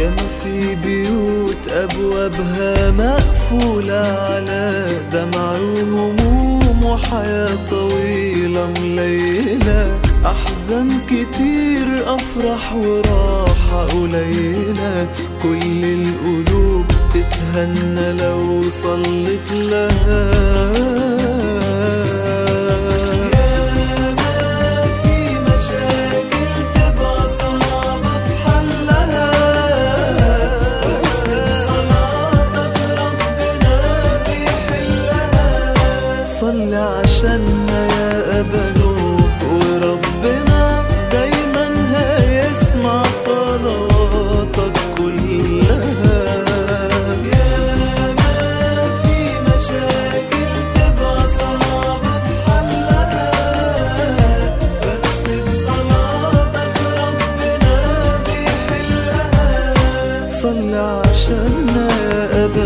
ياما في بيوت أبوابها مقفولة على دمع وهموم وحياة طويلة مليلة. أحزان كتير أفرح وراحة قليلة. كل القلوب تتهنى لو صلى صلى عشان أبدا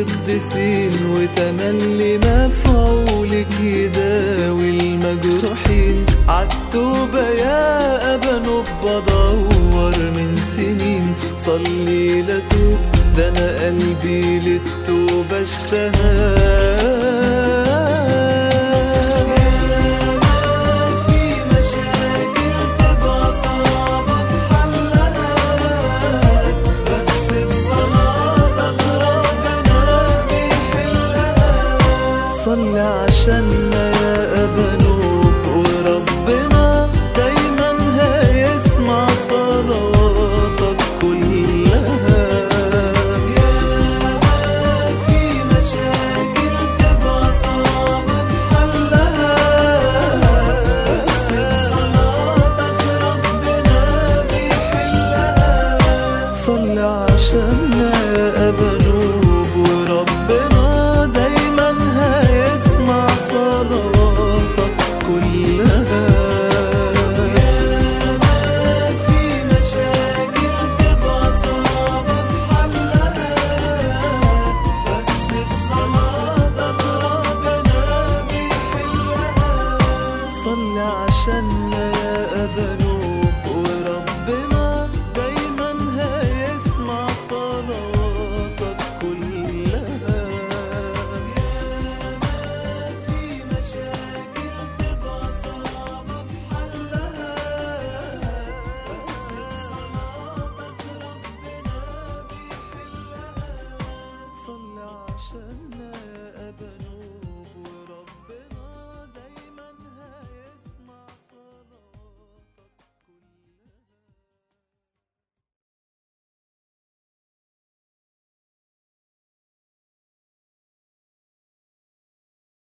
المقدسين وتملي مفعولك يداوي المجروحين. عالتوبة يا أبا نوب دور من سنين. صلي لتوب ده أنا قلبي للتوبة اشتهى. صلي عشاننا يا أبنا kadar